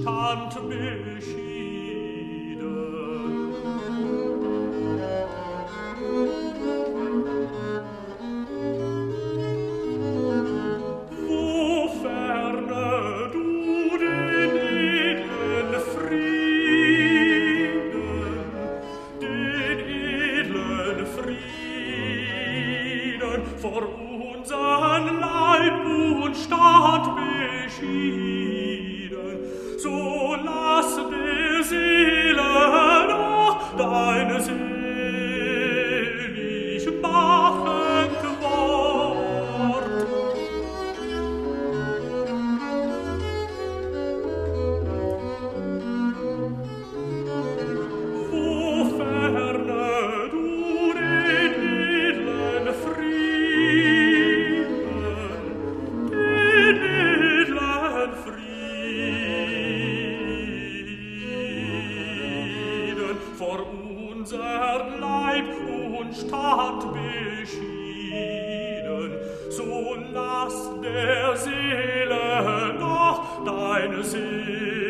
stand beschieden. Du den den vor unsern Leib und Staat beschieden, So lass die Seele noch deine Seele lass der Seele noch deine Seele